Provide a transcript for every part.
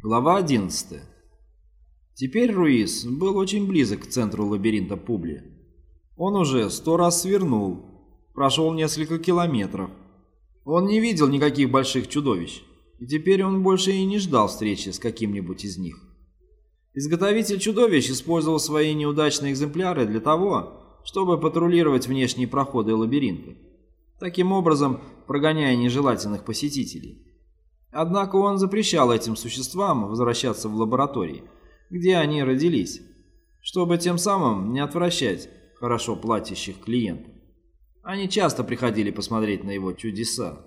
Глава 11. Теперь Руис был очень близок к центру лабиринта Публи. Он уже сто раз свернул, прошел несколько километров. Он не видел никаких больших чудовищ, и теперь он больше и не ждал встречи с каким-нибудь из них. Изготовитель чудовищ использовал свои неудачные экземпляры для того, чтобы патрулировать внешние проходы лабиринта, таким образом прогоняя нежелательных посетителей. Однако он запрещал этим существам возвращаться в лаборатории, где они родились, чтобы тем самым не отвращать хорошо платящих клиентов. Они часто приходили посмотреть на его чудеса.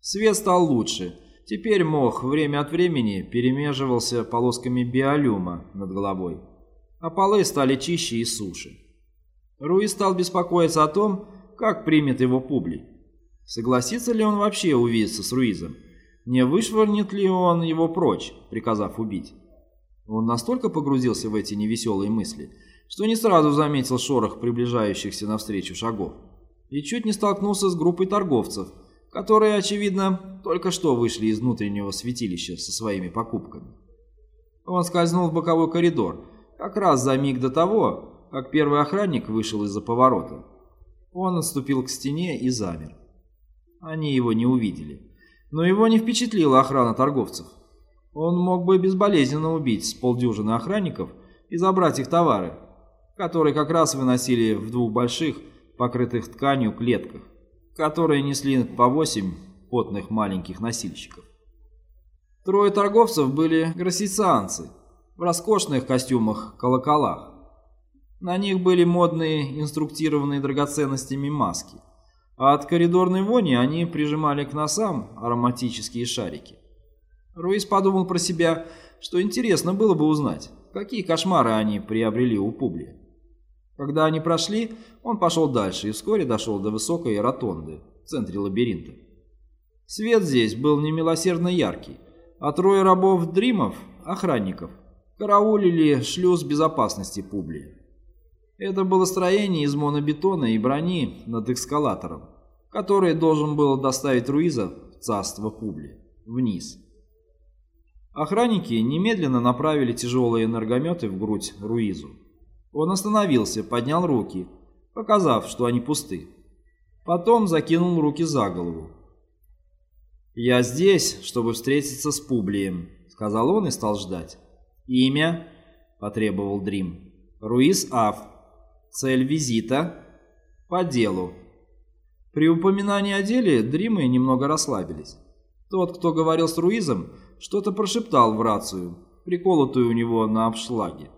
Свет стал лучше. Теперь мох время от времени перемеживался полосками биолюма над головой, а полы стали чище и суше. Руи стал беспокоиться о том, как примет его публик. Согласится ли он вообще увидеться с Руизом? Не вышвырнет ли он его прочь, приказав убить? Он настолько погрузился в эти невеселые мысли, что не сразу заметил шорох приближающихся навстречу шагов и чуть не столкнулся с группой торговцев, которые, очевидно, только что вышли из внутреннего святилища со своими покупками. Он скользнул в боковой коридор, как раз за миг до того, как первый охранник вышел из-за поворота. Он отступил к стене и замер. Они его не увидели. Но его не впечатлила охрана торговцев. Он мог бы безболезненно убить с полдюжины охранников и забрать их товары, которые как раз выносили в двух больших, покрытых тканью клетках, которые несли по восемь потных маленьких носильщиков. Трое торговцев были гроссицианцы в роскошных костюмах-колоколах. На них были модные инструктированные драгоценностями маски – а от коридорной вони они прижимали к носам ароматические шарики. Руис подумал про себя, что интересно было бы узнать, какие кошмары они приобрели у Публия. Когда они прошли, он пошел дальше и вскоре дошел до высокой ротонды в центре лабиринта. Свет здесь был немилосердно яркий, а трое рабов-дримов, охранников, караулили шлюз безопасности Публия. Это было строение из монобетона и брони над эскалатором, который должен был доставить Руиза в царство Публи, вниз. Охранники немедленно направили тяжелые энергометы в грудь Руизу. Он остановился, поднял руки, показав, что они пусты. Потом закинул руки за голову. «Я здесь, чтобы встретиться с Публием», — сказал он и стал ждать. «Имя?» — потребовал Дрим. «Руиз Аф, Цель визита – по делу. При упоминании о деле Дримы немного расслабились. Тот, кто говорил с Руизом, что-то прошептал в рацию, приколотую у него на обшлаге.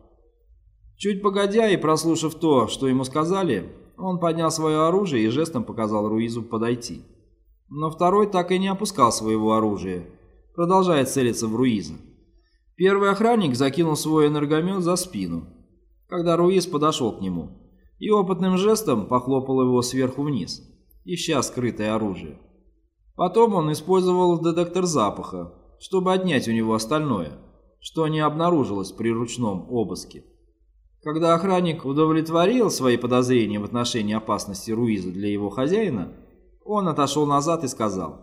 Чуть погодя и прослушав то, что ему сказали, он поднял свое оружие и жестом показал Руизу подойти. Но второй так и не опускал своего оружия, продолжая целиться в Руиза. Первый охранник закинул свой энергомет за спину, когда Руиз подошел к нему и опытным жестом похлопал его сверху вниз, ища скрытое оружие. Потом он использовал детектор запаха, чтобы отнять у него остальное, что не обнаружилось при ручном обыске. Когда охранник удовлетворил свои подозрения в отношении опасности Руиза для его хозяина, он отошел назад и сказал,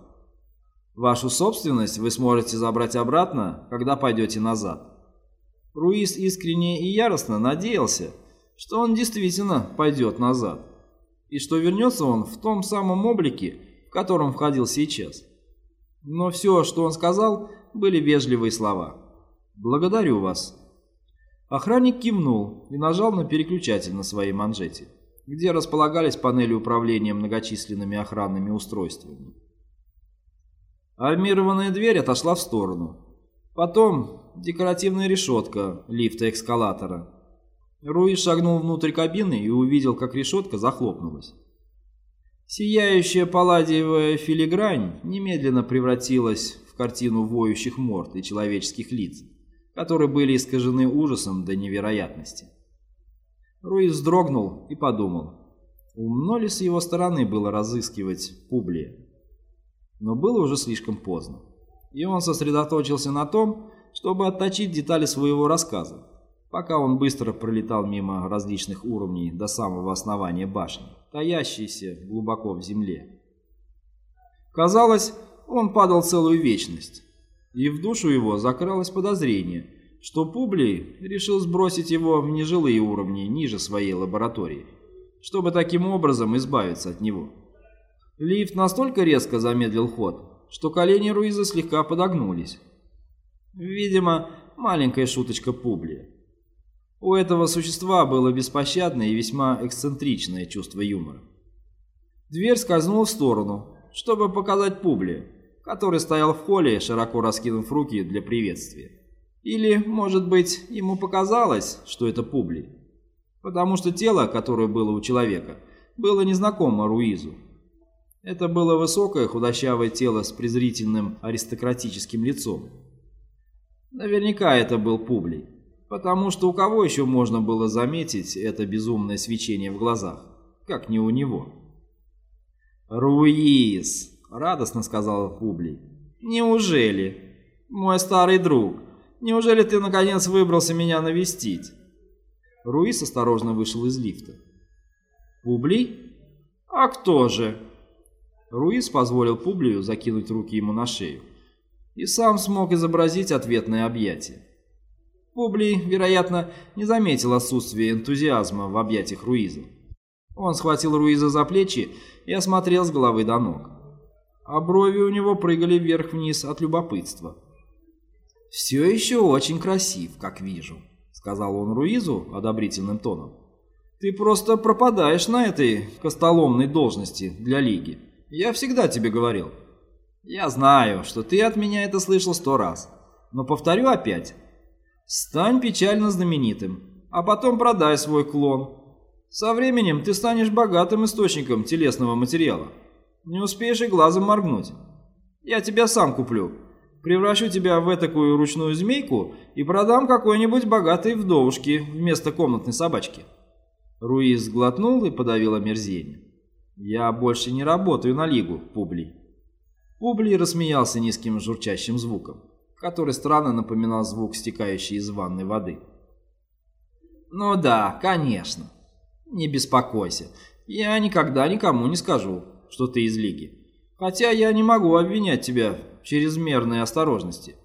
«Вашу собственность вы сможете забрать обратно, когда пойдете назад». Руиз искренне и яростно надеялся, что он действительно пойдет назад, и что вернется он в том самом облике, в котором входил сейчас. Но все, что он сказал, были вежливые слова. «Благодарю вас». Охранник кивнул и нажал на переключатель на своей манжете, где располагались панели управления многочисленными охранными устройствами. Армированная дверь отошла в сторону. Потом декоративная решетка лифта-эскалатора – Руи шагнул внутрь кабины и увидел, как решетка захлопнулась. Сияющая палладиевая филигрань немедленно превратилась в картину воющих морд и человеческих лиц, которые были искажены ужасом до невероятности. Руи вздрогнул и подумал, умно ли с его стороны было разыскивать Публия. Но было уже слишком поздно, и он сосредоточился на том, чтобы отточить детали своего рассказа пока он быстро пролетал мимо различных уровней до самого основания башни, таящейся глубоко в земле. Казалось, он падал целую вечность. И в душу его закралось подозрение, что Публий решил сбросить его в нежилые уровни ниже своей лаборатории, чтобы таким образом избавиться от него. Лифт настолько резко замедлил ход, что колени Руиза слегка подогнулись. Видимо, маленькая шуточка Публия. У этого существа было беспощадное и весьма эксцентричное чувство юмора. Дверь скользнула в сторону, чтобы показать Публия, который стоял в холле, широко раскинув руки для приветствия. Или, может быть, ему показалось, что это Публий, потому что тело, которое было у человека, было незнакомо Руизу. Это было высокое худощавое тело с презрительным аристократическим лицом. Наверняка это был Публий, потому что у кого еще можно было заметить это безумное свечение в глазах, как не у него. «Руиз!» — радостно сказал Публий. «Неужели? Мой старый друг, неужели ты наконец выбрался меня навестить?» Руиз осторожно вышел из лифта. «Публий? А кто же?» Руиз позволил Публию закинуть руки ему на шею и сам смог изобразить ответное объятие. Публий, вероятно, не заметил отсутствия энтузиазма в объятиях Руиза. Он схватил Руиза за плечи и осмотрел с головы до ног. А брови у него прыгали вверх-вниз от любопытства. «Все еще очень красив, как вижу», — сказал он Руизу одобрительным тоном. «Ты просто пропадаешь на этой костоломной должности для Лиги. Я всегда тебе говорил». «Я знаю, что ты от меня это слышал сто раз. Но повторю опять. Стань печально знаменитым, а потом продай свой клон, со временем ты станешь богатым источником телесного материала. Не успеешь и глазом моргнуть. Я тебя сам куплю. Превращу тебя в такую ручную змейку и продам какой-нибудь богатой вдовушке вместо комнатной собачки». Руиз сглотнул и подавил омерзение. «Я больше не работаю на Лигу, Публи». Публи рассмеялся низким журчащим звуком, который странно напоминал звук стекающей из ванной воды. «Ну да, конечно. Не беспокойся, я никогда никому не скажу, что ты из Лиги. Хотя я не могу обвинять тебя в чрезмерной осторожности.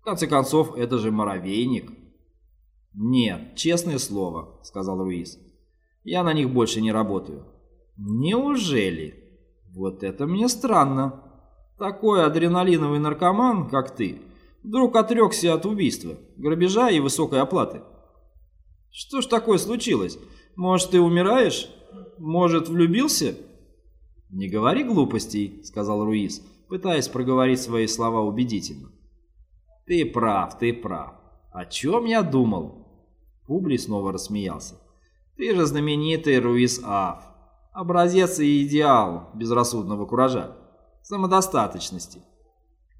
В конце концов, это же моровейник. Нет, честное слово, сказал Руис. Я на них больше не работаю. Неужели? Вот это мне странно. Такой адреналиновый наркоман, как ты, вдруг отрекся от убийства, грабежа и высокой оплаты. Что ж такое случилось? Может, ты умираешь? Может, влюбился?» «Не говори глупостей», — сказал Руис, пытаясь проговорить свои слова убедительно. «Ты прав, ты прав. О чем я думал?» Публий снова рассмеялся. «Ты же знаменитый Руис Аф. Образец и идеал безрассудного куража, самодостаточности,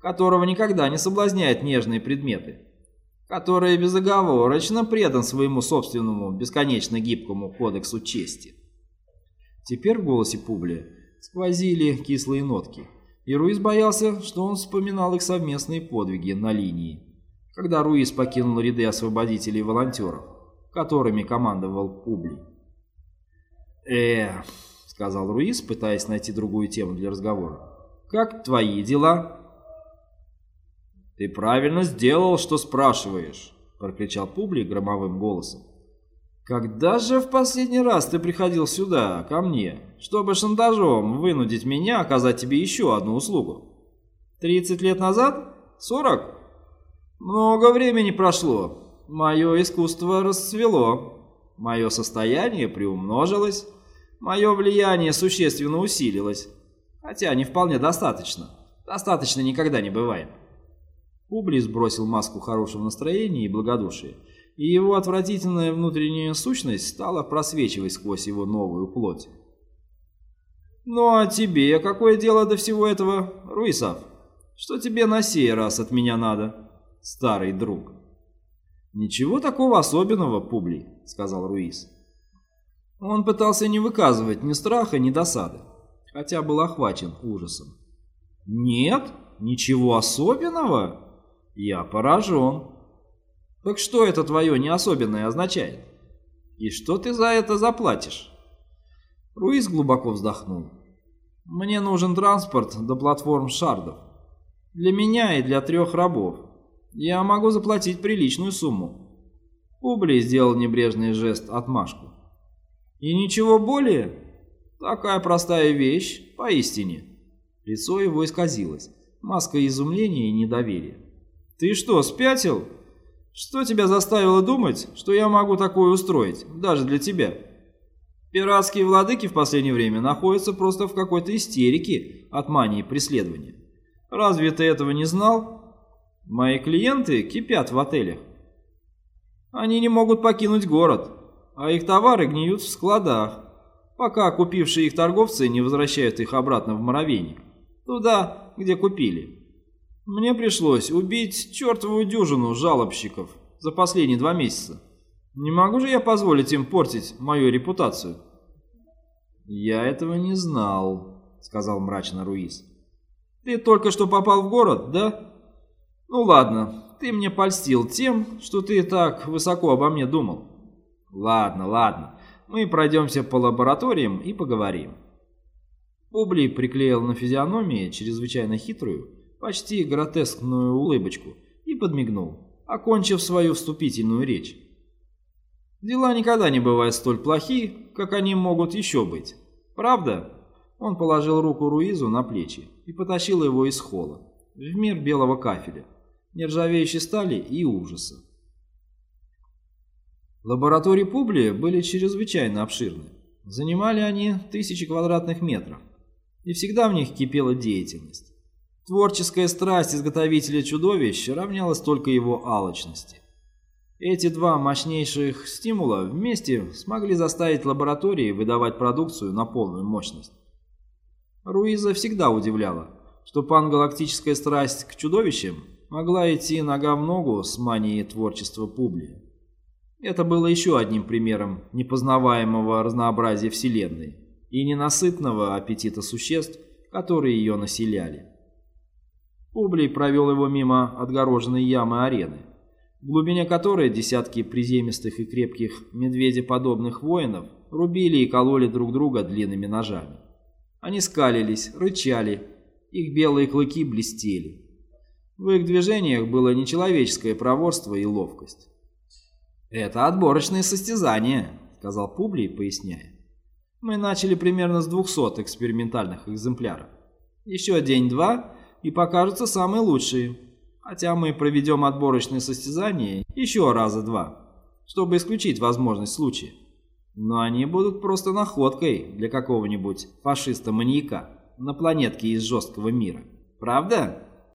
которого никогда не соблазняют нежные предметы, который безоговорочно предан своему собственному бесконечно гибкому кодексу чести. Теперь в голосе Публия сквозили кислые нотки, и Руис боялся, что он вспоминал их совместные подвиги на линии, когда Руис покинул ряды освободителей и волонтеров, которыми командовал Публий. «Э, — сказал Руис, пытаясь найти другую тему для разговора, — как твои дела?» «Ты правильно сделал, что спрашиваешь», — прокричал Публик громовым голосом. «Когда же в последний раз ты приходил сюда, ко мне, чтобы шантажом вынудить меня оказать тебе еще одну услугу? Тридцать лет назад? Сорок? Много времени прошло. Мое искусство расцвело. Мое состояние приумножилось. Мое влияние существенно усилилось. Хотя не вполне достаточно. Достаточно никогда не бывает. Публий сбросил маску хорошего настроения и благодушия, и его отвратительная внутренняя сущность стала просвечивать сквозь его новую плоть. «Ну а тебе какое дело до всего этого, Руисов? Что тебе на сей раз от меня надо, старый друг?» «Ничего такого особенного, Публий», — сказал Руис. Он пытался не выказывать ни страха, ни досады, хотя был охвачен ужасом. «Нет? Ничего особенного?» Я поражен. Так что это твое не особенное означает? И что ты за это заплатишь? Руис глубоко вздохнул. Мне нужен транспорт до платформ шардов. Для меня и для трех рабов. Я могу заплатить приличную сумму. Публий сделал небрежный жест отмашку. И ничего более? Такая простая вещь, поистине. Лицо его исказилось. Маска изумления и недоверия. «Ты что, спятил? Что тебя заставило думать, что я могу такое устроить, даже для тебя?» Пиратские владыки в последнее время находятся просто в какой-то истерике от мании преследования. Разве ты этого не знал? Мои клиенты кипят в отелях. Они не могут покинуть город, а их товары гниют в складах, пока купившие их торговцы не возвращают их обратно в муравейник, туда, где купили. Мне пришлось убить чертовую дюжину жалобщиков за последние два месяца. Не могу же я позволить им портить мою репутацию?» «Я этого не знал», — сказал мрачно Руис. «Ты только что попал в город, да? Ну ладно, ты мне польстил тем, что ты так высоко обо мне думал. Ладно, ладно, мы пройдемся по лабораториям и поговорим». Публий приклеил на физиономии чрезвычайно хитрую, почти гротескную улыбочку и подмигнул, окончив свою вступительную речь. Дела никогда не бывают столь плохи, как они могут еще быть. Правда? Он положил руку Руизу на плечи и потащил его из холла, в мир белого кафеля, нержавеющей стали и ужаса. Лаборатории Публия были чрезвычайно обширны. Занимали они тысячи квадратных метров, и всегда в них кипела деятельность. Творческая страсть изготовителя чудовищ равнялась только его алчности. Эти два мощнейших стимула вместе смогли заставить лаборатории выдавать продукцию на полную мощность. Руиза всегда удивляла, что пангалактическая страсть к чудовищам могла идти нога в ногу с манией творчества Публия. Это было еще одним примером непознаваемого разнообразия Вселенной и ненасытного аппетита существ, которые ее населяли. Публий провел его мимо отгороженной ямы арены, в глубине которой десятки приземистых и крепких медведеподобных воинов рубили и кололи друг друга длинными ножами. Они скалились, рычали, их белые клыки блестели. В их движениях было нечеловеческое проворство и ловкость. «Это отборочные состязания», — сказал Публий, поясняя. «Мы начали примерно с 200 экспериментальных экземпляров. Еще день-два, и покажутся самые лучшие хотя мы проведем отборочные состязания еще раза два, чтобы исключить возможность случая. Но они будут просто находкой для какого-нибудь фашиста-маньяка на планетке из жесткого мира. Правда?